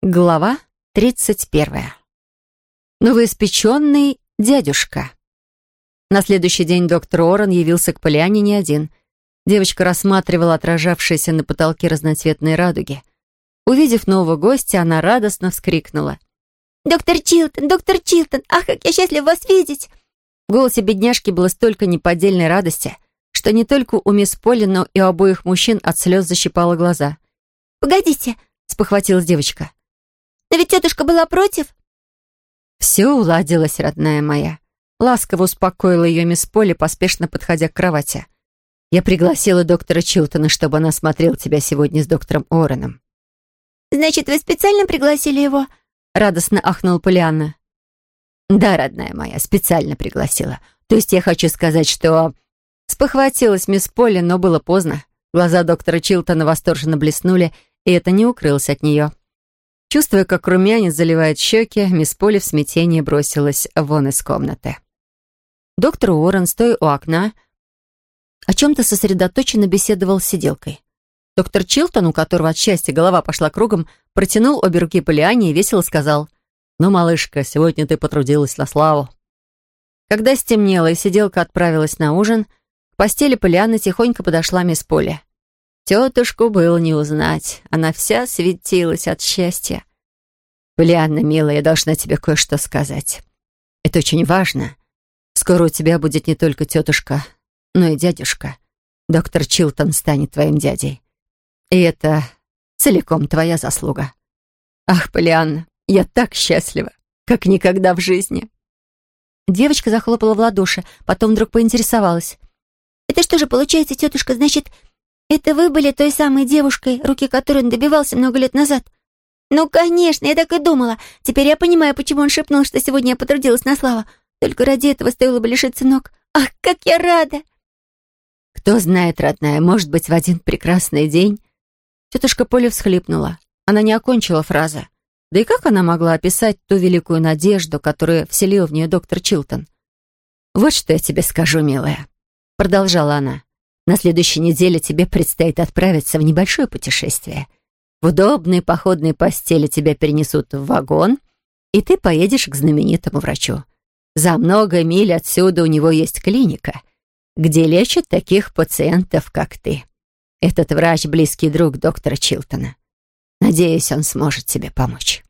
Глава 31. Новоиспеченный дядюшка. На следующий день доктор Орен явился к Поляне не один. Девочка рассматривала отражавшиеся на потолке разноцветные радуги. Увидев нового гостя, она радостно вскрикнула. «Доктор Чилтон! Доктор Чилтон! Ах, как я счастлив вас видеть!» В голосе бедняжки было столько неподдельной радости, что не только у мисс Поли, но и у обоих мужчин от слез защипало глаза. «Погодите!» — спохватилась девочка. Но ведь тетушка была против. Все уладилось, родная моя. Ласково успокоила ее мисс Полли, поспешно подходя к кровати. Я пригласила доктора Чилтона, чтобы она смотрел тебя сегодня с доктором Ореном. «Значит, вы специально пригласили его?» Радостно ахнул Полианна. «Да, родная моя, специально пригласила. То есть я хочу сказать, что...» Спохватилась мисс Полли, но было поздно. Глаза доктора Чилтона восторженно блеснули, и это не укрылось от нее. Чувствуя, как румянец заливает щеки, мисс Поли в смятении бросилась вон из комнаты. Доктор Уоррен, стоя у окна, о чем-то сосредоточенно беседовал с сиделкой. Доктор Чилтон, у которого от счастья голова пошла кругом, протянул обе руки Полиане и весело сказал, «Ну, малышка, сегодня ты потрудилась на славу». Когда стемнело и сиделка отправилась на ужин, к постели Полианы тихонько подошла мисс Поли. Тетушку было не узнать. Она вся светилась от счастья. «Полианна, милая, я должна тебе кое-что сказать. Это очень важно. Скоро у тебя будет не только тетушка, но и дядюшка. Доктор Чилтон станет твоим дядей. И это целиком твоя заслуга. Ах, Полианна, я так счастлива, как никогда в жизни». Девочка захлопала в ладоши, потом вдруг поинтересовалась. «Это что же получается, тетушка, значит, «Это вы были той самой девушкой, руки которой он добивался много лет назад?» «Ну, конечно, я так и думала. Теперь я понимаю, почему он шепнул, что сегодня я потрудилась на славу. Только ради этого стоило бы лишиться ног. Ах, как я рада!» «Кто знает, родная, может быть, в один прекрасный день...» Тетушка Поля всхлипнула. Она не окончила фразы. Да и как она могла описать ту великую надежду, которую вселил в нее доктор Чилтон? «Вот что я тебе скажу, милая», — продолжала она. На следующей неделе тебе предстоит отправиться в небольшое путешествие. В удобной походной постели тебя перенесут в вагон, и ты поедешь к знаменитому врачу. За много миль отсюда у него есть клиника, где лечат таких пациентов, как ты. Этот врач — близкий друг доктора Чилтона. Надеюсь, он сможет тебе помочь».